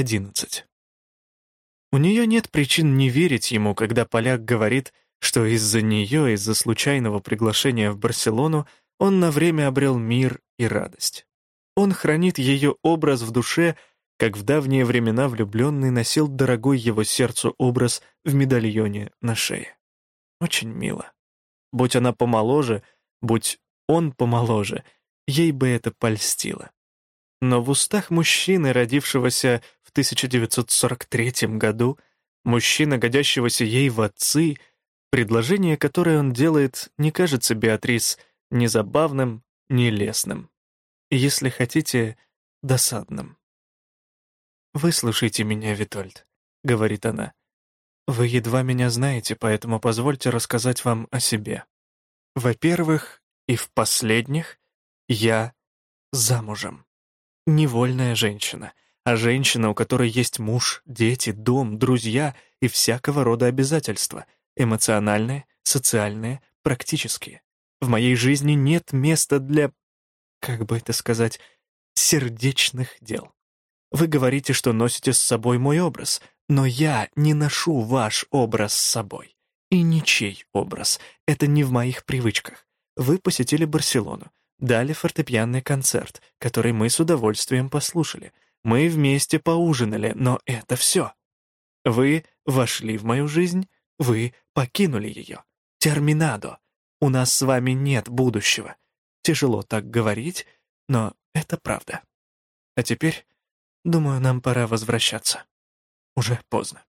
11. У нее нет причин не верить ему, когда поляк говорит, что из-за нее, из-за случайного приглашения в Барселону, он на время обрел мир и радость. Он хранит ее образ в душе, как в давние времена влюбленный носил дорогой его сердцу образ в медальоне на шее. Очень мило. Будь она помоложе, будь он помоложе, ей бы это польстило. Но в устах мужчины, родившегося в 1943 году, мужчина, годящегося ей в отцы, предложение, которое он делает, не кажется Беатрис ни забавным, ни лесным. Если хотите, досадным. «Выслушайте меня, Витольд», — говорит она. «Вы едва меня знаете, поэтому позвольте рассказать вам о себе. Во-первых, и в последних, я замужем» невольная женщина, а женщина, у которой есть муж, дети, дом, друзья и всякого рода обязательства, эмоциональные, социальные, практические. В моей жизни нет места для, как бы это сказать, сердечных дел. Вы говорите, что носите с собой мой образ, но я не ношу ваш образ с собой. И ничей образ. Это не в моих привычках. Вы посетили Барселону дали фортепианный концерт, который мы с удовольствием послушали. Мы вместе поужинали, но это все. Вы вошли в мою жизнь, вы покинули ее. Терминадо. У нас с вами нет будущего. Тяжело так говорить, но это правда. А теперь, думаю, нам пора возвращаться. Уже поздно.